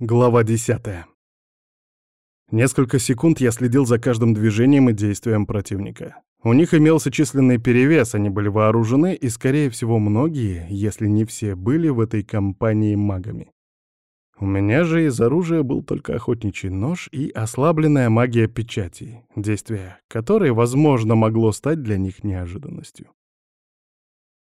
Глава 10. Несколько секунд я следил за каждым движением и действием противника. У них имелся численный перевес, они были вооружены, и, скорее всего, многие, если не все, были в этой компании магами. У меня же из оружия был только охотничий нож и ослабленная магия печати, действие которой, возможно, могло стать для них неожиданностью.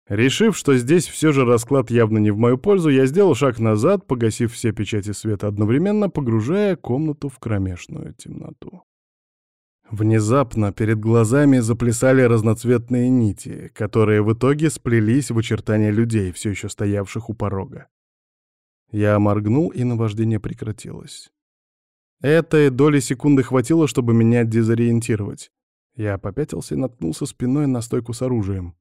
Решив, что здесь все же расклад явно не в мою пользу, я сделал шаг назад, погасив все печати света одновременно, погружая комнату в кромешную темноту. Внезапно перед глазами заплясали разноцветные нити, которые в итоге сплелись в очертания людей, все еще стоявших у порога. Я моргнул, и наваждение прекратилось. Этой доли секунды хватило, чтобы меня дезориентировать. Я попятился и наткнулся спиной на стойку с оружием.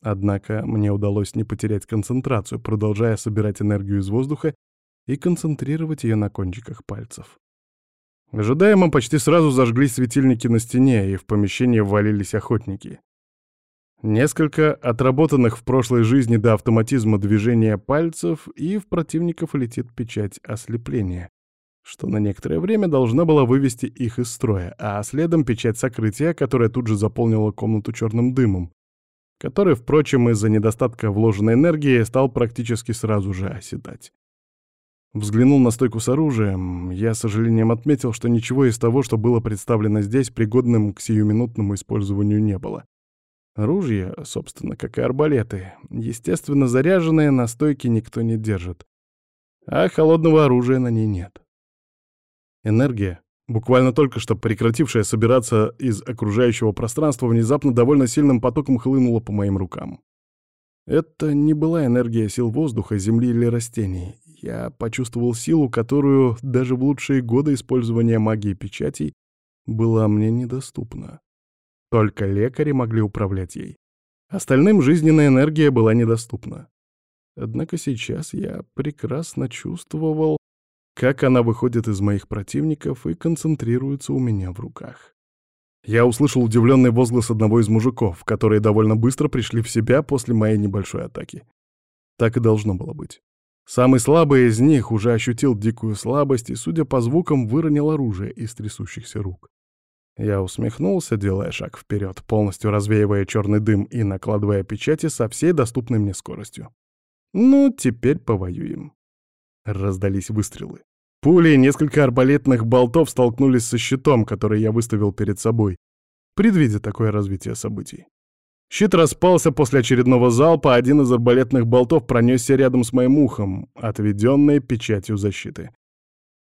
Однако мне удалось не потерять концентрацию, продолжая собирать энергию из воздуха и концентрировать ее на кончиках пальцев. Ожидаемо почти сразу зажглись светильники на стене, и в помещение ввалились охотники. Несколько отработанных в прошлой жизни до автоматизма движения пальцев, и в противников летит печать ослепления, что на некоторое время должна была вывести их из строя, а следом печать сокрытия, которая тут же заполнила комнату черным дымом, который, впрочем, из-за недостатка вложенной энергии стал практически сразу же оседать. Взглянул на стойку с оружием, я с сожалением отметил, что ничего из того, что было представлено здесь, пригодным к сиюминутному использованию не было. Ружья, собственно, как и арбалеты, естественно, заряженные на стойке никто не держит, а холодного оружия на ней нет. Энергия, буквально только что прекратившая собираться из окружающего пространства, внезапно довольно сильным потоком хлынула по моим рукам. Это не была энергия сил воздуха, земли или растений. Я почувствовал силу, которую даже в лучшие годы использования магии печатей была мне недоступна. Только лекари могли управлять ей. Остальным жизненная энергия была недоступна. Однако сейчас я прекрасно чувствовал, как она выходит из моих противников и концентрируется у меня в руках. Я услышал удивленный возглас одного из мужиков, которые довольно быстро пришли в себя после моей небольшой атаки. Так и должно было быть. Самый слабый из них уже ощутил дикую слабость и, судя по звукам, выронил оружие из трясущихся рук. Я усмехнулся, делая шаг вперед, полностью развеивая черный дым и накладывая печати со всей доступной мне скоростью. Ну, теперь повоюем. Раздались выстрелы. Пули и несколько арбалетных болтов столкнулись со щитом, который я выставил перед собой, предвидя такое развитие событий. Щит распался после очередного залпа, один из арбалетных болтов пронесся рядом с моим ухом, отведенной печатью защиты.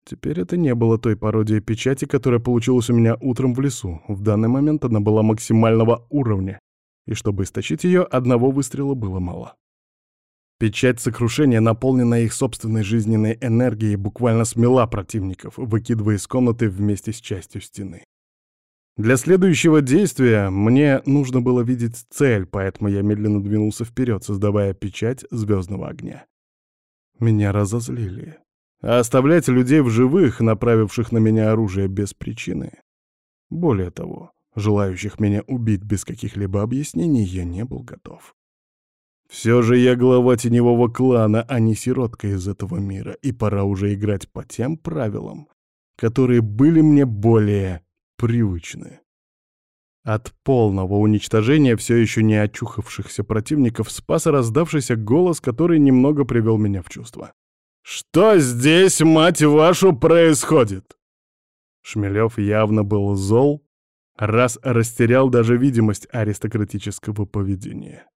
Теперь это не было той пародией печати, которая получилась у меня утром в лесу. В данный момент она была максимального уровня, и чтобы источить ее, одного выстрела было мало. Печать сокрушения, наполненная их собственной жизненной энергией, буквально смела противников, выкидывая из комнаты вместе с частью стены. Для следующего действия мне нужно было видеть цель, поэтому я медленно двинулся вперед, создавая печать звездного огня. Меня разозлили. А оставлять людей в живых, направивших на меня оружие без причины. Более того, желающих меня убить без каких-либо объяснений, я не был готов. Все же я глава теневого клана, а не сиротка из этого мира, и пора уже играть по тем правилам, которые были мне более привычны. От полного уничтожения все еще не очухавшихся противников спас раздавшийся голос, который немного привел меня в чувство. «Что здесь, мать вашу, происходит?» Шмелев явно был зол, раз растерял даже видимость аристократического поведения.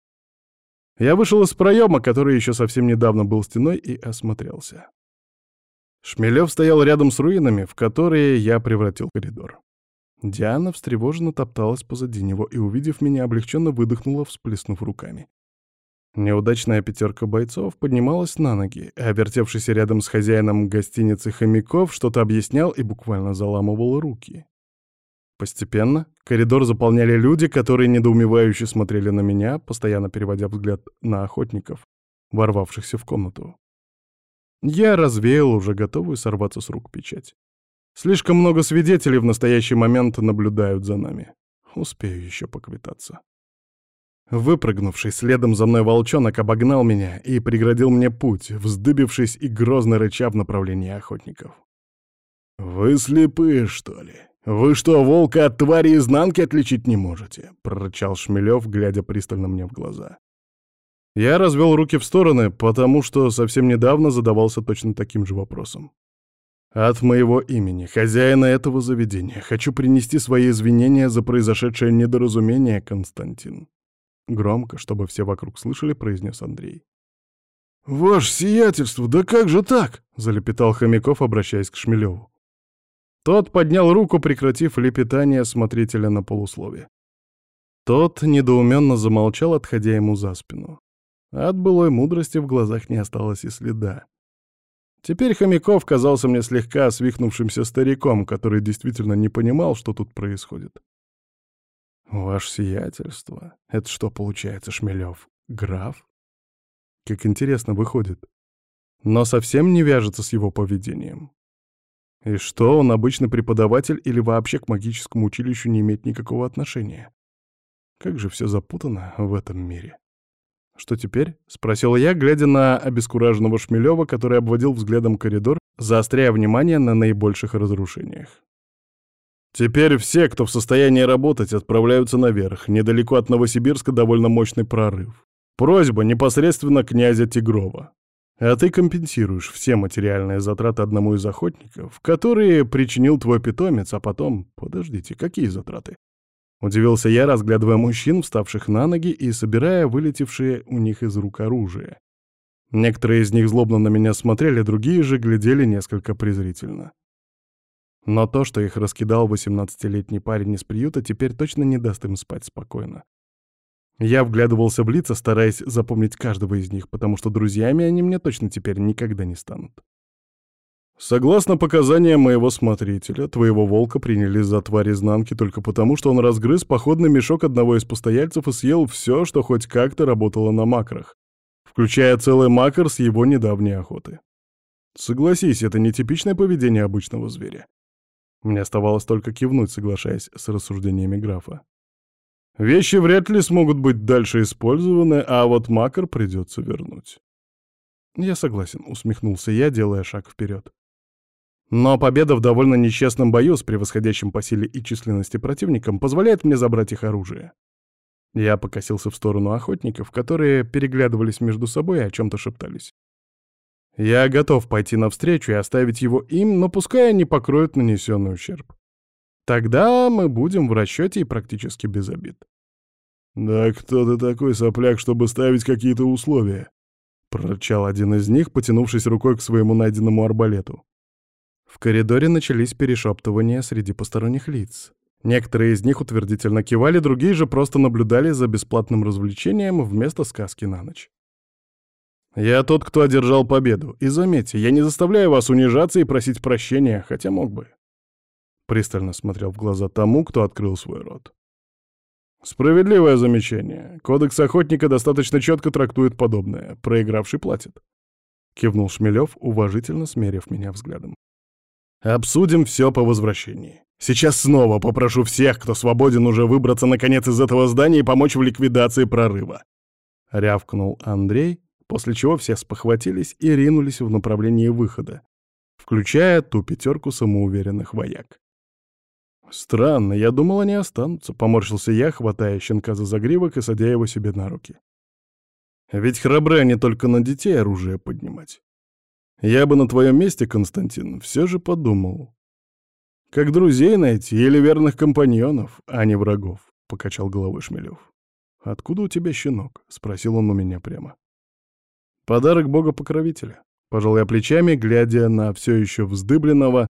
Я вышел из проема, который еще совсем недавно был стеной, и осмотрелся. Шмелев стоял рядом с руинами, в которые я превратил коридор. Диана встревоженно топталась позади него и, увидев меня, облегченно выдохнула, всплеснув руками. Неудачная пятерка бойцов поднималась на ноги, а вертевшийся рядом с хозяином гостиницы хомяков что-то объяснял и буквально заламывал руки. Постепенно коридор заполняли люди, которые недоумевающе смотрели на меня, постоянно переводя взгляд на охотников, ворвавшихся в комнату. Я развеял уже готовую сорваться с рук печать. Слишком много свидетелей в настоящий момент наблюдают за нами. Успею еще поквитаться. Выпрыгнувший следом за мной волчонок обогнал меня и преградил мне путь, вздыбившись и грозно рыча в направлении охотников. «Вы слепые, что ли? Вы что, волка от твари изнанки отличить не можете?» — прорычал Шмелев, глядя пристально мне в глаза. Я развел руки в стороны, потому что совсем недавно задавался точно таким же вопросом. От моего имени, хозяина этого заведения, хочу принести свои извинения за произошедшее недоразумение, Константин. Громко, чтобы все вокруг слышали, произнес Андрей. «Ваше сиятельство, да как же так?» — залепетал Хомяков, обращаясь к Шмелеву. Тот поднял руку, прекратив лепетание смотрителя на полуслове. Тот недоуменно замолчал, отходя ему за спину. От былой мудрости в глазах не осталось и следа. Теперь Хомяков казался мне слегка свихнувшимся стариком, который действительно не понимал, что тут происходит. «Ваше сиятельство? Это что получается, Шмелев? Граф?» Как интересно выходит. Но совсем не вяжется с его поведением. И что, он обычный преподаватель или вообще к магическому училищу не имеет никакого отношения? Как же все запутано в этом мире. «Что теперь?» — спросил я, глядя на обескураженного Шмелева, который обводил взглядом коридор, заостряя внимание на наибольших разрушениях. «Теперь все, кто в состоянии работать, отправляются наверх. Недалеко от Новосибирска довольно мощный прорыв. Просьба непосредственно князя Тигрова. А ты компенсируешь все материальные затраты одному из охотников, которые причинил твой питомец, а потом... Подождите, какие затраты? Удивился я, разглядывая мужчин, вставших на ноги и собирая вылетевшие у них из рук оружие. Некоторые из них злобно на меня смотрели, другие же глядели несколько презрительно. Но то, что их раскидал 18-летний парень из приюта, теперь точно не даст им спать спокойно. Я вглядывался в лица, стараясь запомнить каждого из них, потому что друзьями они мне точно теперь никогда не станут. Согласно показаниям моего смотрителя, твоего волка приняли за тварь изнанки только потому, что он разгрыз походный мешок одного из постояльцев и съел все, что хоть как-то работало на макрах, включая целый макар с его недавней охоты. Согласись, это нетипичное поведение обычного зверя. Мне оставалось только кивнуть, соглашаясь с рассуждениями графа. Вещи вряд ли смогут быть дальше использованы, а вот макар придется вернуть. Я согласен, усмехнулся я, делая шаг вперед. Но победа в довольно нечестном бою с превосходящим по силе и численности противником позволяет мне забрать их оружие. Я покосился в сторону охотников, которые переглядывались между собой и о чем-то шептались. Я готов пойти навстречу и оставить его им, но пускай они покроют нанесенный ущерб. Тогда мы будем в расчете и практически без обид. «Да кто ты такой, сопляк, чтобы ставить какие-то условия?» — прорычал один из них, потянувшись рукой к своему найденному арбалету. В коридоре начались перешептывания среди посторонних лиц. Некоторые из них утвердительно кивали, другие же просто наблюдали за бесплатным развлечением вместо сказки на ночь. «Я тот, кто одержал победу, и заметьте, я не заставляю вас унижаться и просить прощения, хотя мог бы». Пристально смотрел в глаза тому, кто открыл свой рот. «Справедливое замечание. Кодекс охотника достаточно четко трактует подобное. Проигравший платит». Кивнул Шмелев, уважительно смерив меня взглядом. Обсудим все по возвращении. Сейчас снова попрошу всех, кто свободен, уже выбраться наконец из этого здания и помочь в ликвидации прорыва. Рявкнул Андрей, после чего все спохватились и ринулись в направлении выхода, включая ту пятерку самоуверенных вояк. «Странно, я думал, они останутся», — поморщился я, хватая щенка за загривок и садя его себе на руки. «Ведь храбры они только на детей оружие поднимать. Я бы на твоем месте, Константин, все же подумал. Как друзей найти или верных компаньонов, а не врагов, — покачал головой Шмелев. «Откуда у тебя щенок?» — спросил он у меня прямо. «Подарок бога-покровителя», — пожал я плечами, глядя на все еще вздыбленного,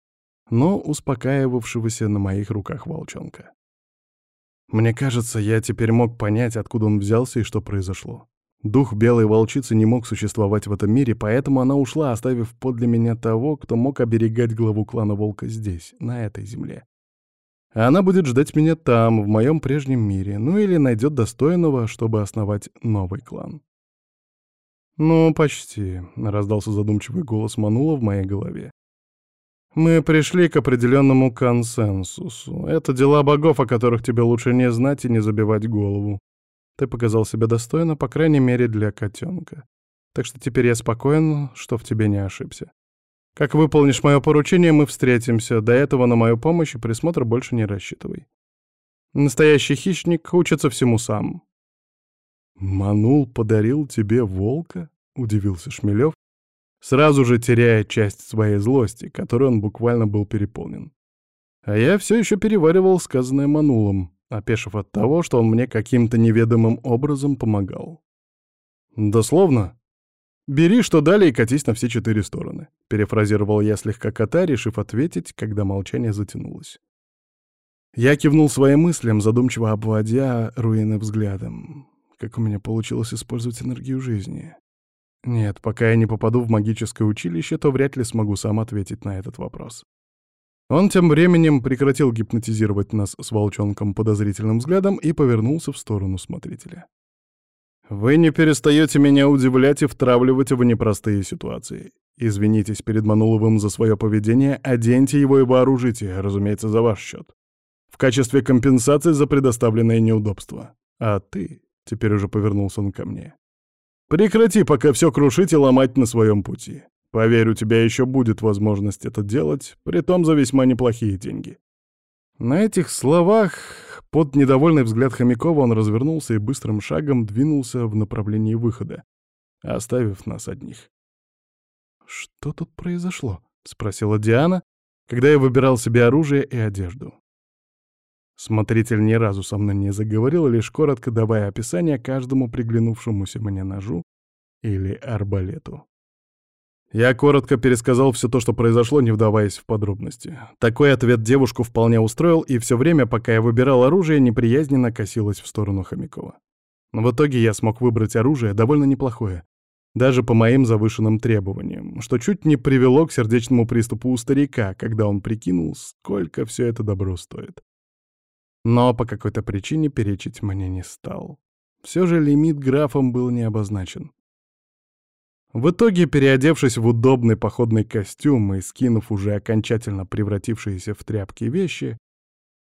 но успокаивавшегося на моих руках волчонка. Мне кажется, я теперь мог понять, откуда он взялся и что произошло. Дух белой волчицы не мог существовать в этом мире, поэтому она ушла, оставив подле меня того, кто мог оберегать главу клана Волка здесь, на этой земле. А она будет ждать меня там, в моем прежнем мире, ну или найдет достойного, чтобы основать новый клан. «Ну, почти», — раздался задумчивый голос Манула в моей голове. «Мы пришли к определенному консенсусу. Это дела богов, о которых тебе лучше не знать и не забивать голову. Ты показал себя достойно, по крайней мере, для котенка. Так что теперь я спокоен, что в тебе не ошибся. Как выполнишь мое поручение, мы встретимся. До этого на мою помощь и присмотр больше не рассчитывай. Настоящий хищник учится всему сам. «Манул подарил тебе волка?» — удивился Шмелев, сразу же теряя часть своей злости, которой он буквально был переполнен. А я все еще переваривал сказанное Манулом, опешив от того, что он мне каким-то неведомым образом помогал. «Дословно? Бери, что дали, и катись на все четыре стороны», — перефразировал я слегка кота, решив ответить, когда молчание затянулось. Я кивнул своим мыслям, задумчиво обводя руины взглядом. Как у меня получилось использовать энергию жизни? Нет, пока я не попаду в магическое училище, то вряд ли смогу сам ответить на этот вопрос. Он тем временем прекратил гипнотизировать нас с волчонком подозрительным взглядом и повернулся в сторону смотрителя. «Вы не перестаете меня удивлять и втравливать в непростые ситуации. Извинитесь перед Мануловым за свое поведение, оденьте его и вооружите, разумеется, за ваш счет. В качестве компенсации за предоставленное неудобство. А ты...» — теперь уже повернулся он ко мне. «Прекрати пока все крушить и ломать на своем пути. Поверь, у тебя еще будет возможность это делать, притом за весьма неплохие деньги. На этих словах, под недовольный взгляд Хомякова, он развернулся и быстрым шагом двинулся в направлении выхода, оставив нас одних. «Что тут произошло?» — спросила Диана, когда я выбирал себе оружие и одежду. Смотритель ни разу со мной не заговорил, лишь коротко давая описание каждому приглянувшемуся мне ножу или арбалету. Я коротко пересказал все то, что произошло, не вдаваясь в подробности. Такой ответ девушку вполне устроил, и все время, пока я выбирал оружие, неприязненно косилась в сторону Хомякова. Но в итоге я смог выбрать оружие довольно неплохое, даже по моим завышенным требованиям, что чуть не привело к сердечному приступу у старика, когда он прикинул, сколько все это добро стоит. Но по какой-то причине перечить мне не стал. Все же лимит графом был не обозначен. В итоге, переодевшись в удобный походный костюм и скинув уже окончательно превратившиеся в тряпки вещи,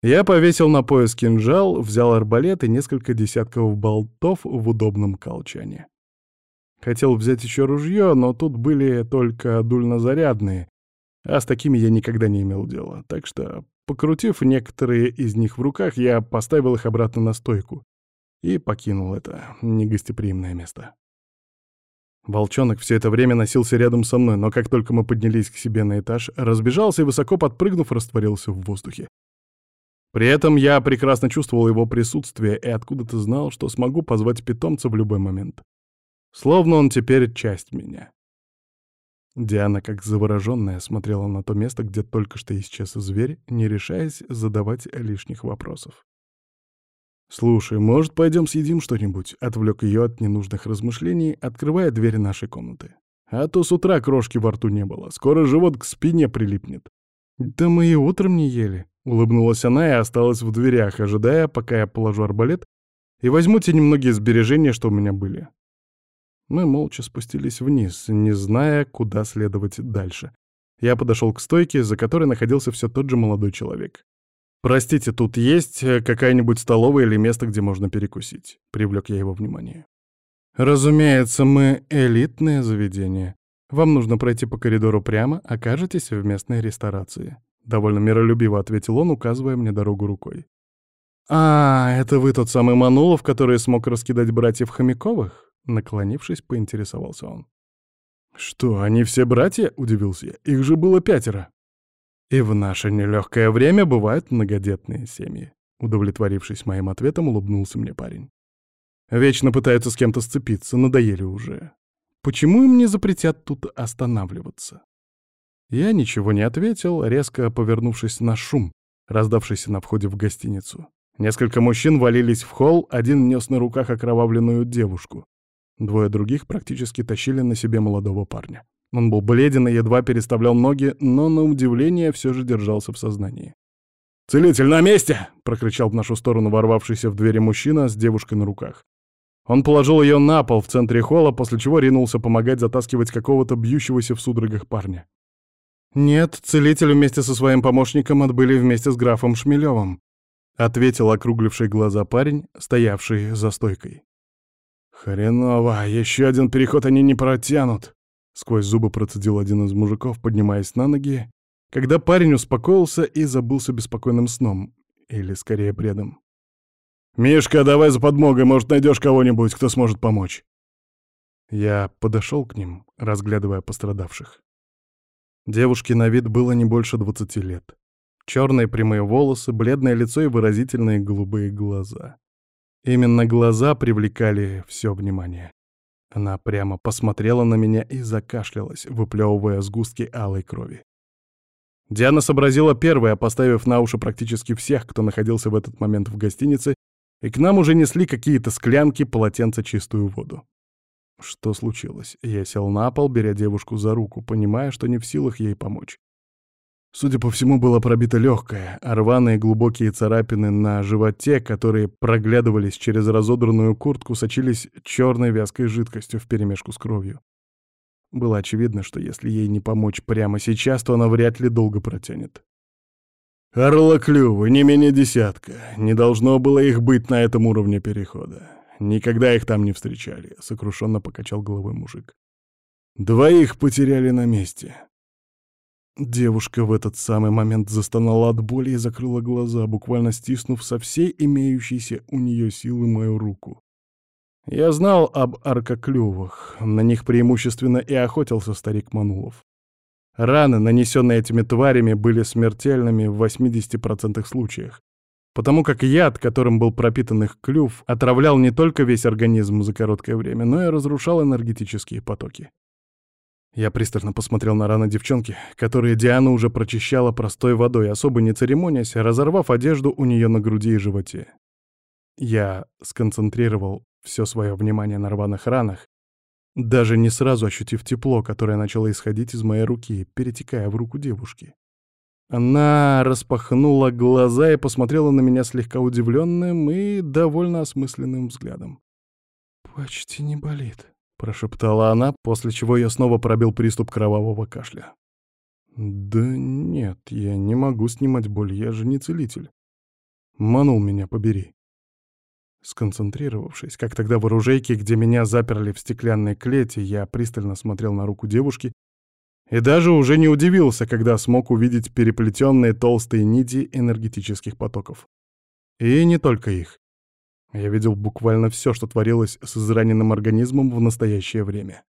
я повесил на пояс кинжал, взял арбалет и несколько десятков болтов в удобном колчане. Хотел взять еще ружье, но тут были только дульнозарядные, а с такими я никогда не имел дела, так что, покрутив некоторые из них в руках, я поставил их обратно на стойку и покинул это негостеприимное место. Волчонок все это время носился рядом со мной, но как только мы поднялись к себе на этаж, разбежался и, высоко подпрыгнув, растворился в воздухе. При этом я прекрасно чувствовал его присутствие и откуда-то знал, что смогу позвать питомца в любой момент. Словно он теперь часть меня. Диана, как завороженная, смотрела на то место, где только что исчез зверь, не решаясь задавать лишних вопросов. «Слушай, может, пойдем съедим что-нибудь?» — отвлек ее от ненужных размышлений, открывая дверь нашей комнаты. «А то с утра крошки во рту не было, скоро живот к спине прилипнет». «Да мы и утром не ели», — улыбнулась она и осталась в дверях, ожидая, пока я положу арбалет и возьму те немногие сбережения, что у меня были. Мы молча спустились вниз, не зная, куда следовать дальше. Я подошел к стойке, за которой находился все тот же молодой человек. «Простите, тут есть э, какая-нибудь столовая или место, где можно перекусить?» — привлек я его внимание. «Разумеется, мы элитное заведение. Вам нужно пройти по коридору прямо, окажетесь в местной ресторации», — довольно миролюбиво ответил он, указывая мне дорогу рукой. «А, это вы тот самый Манулов, который смог раскидать братьев Хомяковых?» Наклонившись, поинтересовался он. «Что, они все братья?» — удивился я. «Их же было пятеро». И в наше нелегкое время бывают многодетные семьи. Удовлетворившись моим ответом, улыбнулся мне парень. Вечно пытаются с кем-то сцепиться, надоели уже. Почему им не запретят тут останавливаться? Я ничего не ответил, резко повернувшись на шум, раздавшийся на входе в гостиницу. Несколько мужчин валились в холл, один нес на руках окровавленную девушку. Двое других практически тащили на себе молодого парня. Он был бледен и едва переставлял ноги, но, на удивление, все же держался в сознании. «Целитель на месте!» — прокричал в нашу сторону ворвавшийся в двери мужчина с девушкой на руках. Он положил ее на пол в центре холла, после чего ринулся помогать затаскивать какого-то бьющегося в судорогах парня. «Нет, целитель вместе со своим помощником отбыли вместе с графом Шмелевым. ответил округливший глаза парень, стоявший за стойкой. «Хреново, еще один переход они не протянут!» Сквозь зубы процедил один из мужиков, поднимаясь на ноги, когда парень успокоился и забылся беспокойным сном, или скорее бредом. «Мишка, давай за подмогой, может, найдешь кого-нибудь, кто сможет помочь?» Я подошел к ним, разглядывая пострадавших. Девушке на вид было не больше двадцати лет. Черные прямые волосы, бледное лицо и выразительные голубые глаза. Именно глаза привлекали все внимание. Она прямо посмотрела на меня и закашлялась, выплевывая сгустки алой крови. Диана сообразила первая, поставив на уши практически всех, кто находился в этот момент в гостинице, и к нам уже несли какие-то склянки, полотенца, чистую воду. Что случилось? Я сел на пол, беря девушку за руку, понимая, что не в силах ей помочь. Судя по всему, было пробито легкое, а рваные глубокие царапины на животе, которые проглядывались через разодранную куртку, сочились черной вязкой жидкостью вперемешку с кровью. Было очевидно, что если ей не помочь прямо сейчас, то она вряд ли долго протянет. «Орлоклювы, не менее десятка. Не должно было их быть на этом уровне перехода. Никогда их там не встречали», — сокрушенно покачал головой мужик. «Двоих потеряли на месте. Девушка в этот самый момент застонала от боли и закрыла глаза, буквально стиснув со всей имеющейся у нее силы мою руку. Я знал об аркоклювах, на них преимущественно и охотился старик Манулов. Раны, нанесенные этими тварями, были смертельными в 80% случаях, потому как яд, которым был пропитан их клюв, отравлял не только весь организм за короткое время, но и разрушал энергетические потоки. Я пристально посмотрел на раны девчонки, которые Диана уже прочищала простой водой, особо не церемонясь, разорвав одежду у нее на груди и животе. Я сконцентрировал все свое внимание на рваных ранах, даже не сразу ощутив тепло, которое начало исходить из моей руки, перетекая в руку девушки. Она распахнула глаза и посмотрела на меня слегка удивленным и довольно осмысленным взглядом. «Почти не болит», прошептала она, после чего я снова пробил приступ кровавого кашля. «Да нет, я не могу снимать боль, я же не целитель. Манул меня, побери». Сконцентрировавшись, как тогда в оружейке, где меня заперли в стеклянной клете, я пристально смотрел на руку девушки и даже уже не удивился, когда смог увидеть переплетенные толстые нити энергетических потоков. И не только их. Я видел буквально все, что творилось с израненным организмом в настоящее время.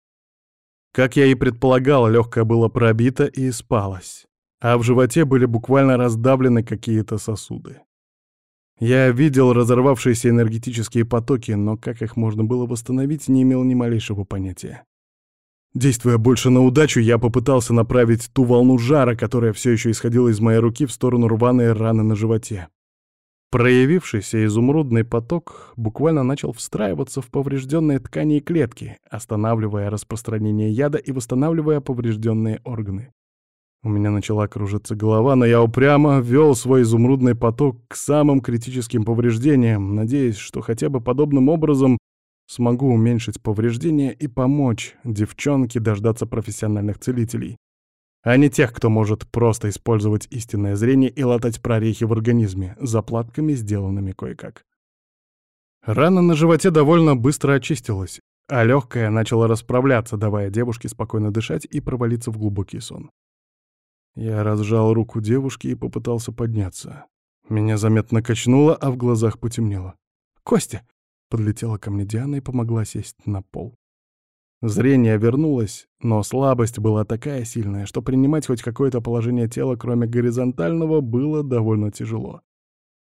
Как я и предполагал, легкое было пробито и спалось, а в животе были буквально раздавлены какие-то сосуды. Я видел разорвавшиеся энергетические потоки, но как их можно было восстановить, не имел ни малейшего понятия. Действуя больше на удачу, я попытался направить ту волну жара, которая все еще исходила из моей руки в сторону рваной раны на животе. Проявившийся изумрудный поток буквально начал встраиваться в поврежденные ткани и клетки, останавливая распространение яда и восстанавливая поврежденные органы. У меня начала кружиться голова, но я упрямо вел свой изумрудный поток к самым критическим повреждениям, надеясь, что хотя бы подобным образом смогу уменьшить повреждения и помочь девчонке дождаться профессиональных целителей, а не тех, кто может просто использовать истинное зрение и латать прорехи в организме, заплатками, сделанными кое-как. Рана на животе довольно быстро очистилась, а легкая начала расправляться, давая девушке спокойно дышать и провалиться в глубокий сон. Я разжал руку девушки и попытался подняться. Меня заметно качнуло, а в глазах потемнело. «Костя!» — подлетела ко мне Диана и помогла сесть на пол. Зрение вернулось, но слабость была такая сильная, что принимать хоть какое-то положение тела, кроме горизонтального, было довольно тяжело.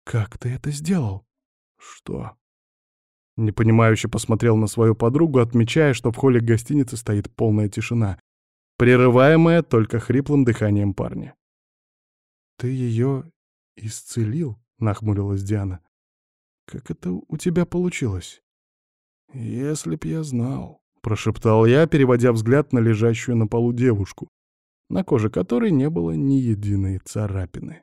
«Как ты это сделал?» «Что?» Непонимающе посмотрел на свою подругу, отмечая, что в холле гостиницы стоит полная тишина, прерываемая только хриплым дыханием парня. «Ты ее исцелил?» — нахмурилась Диана. «Как это у тебя получилось?» «Если б я знал», — прошептал я, переводя взгляд на лежащую на полу девушку, на коже которой не было ни единой царапины.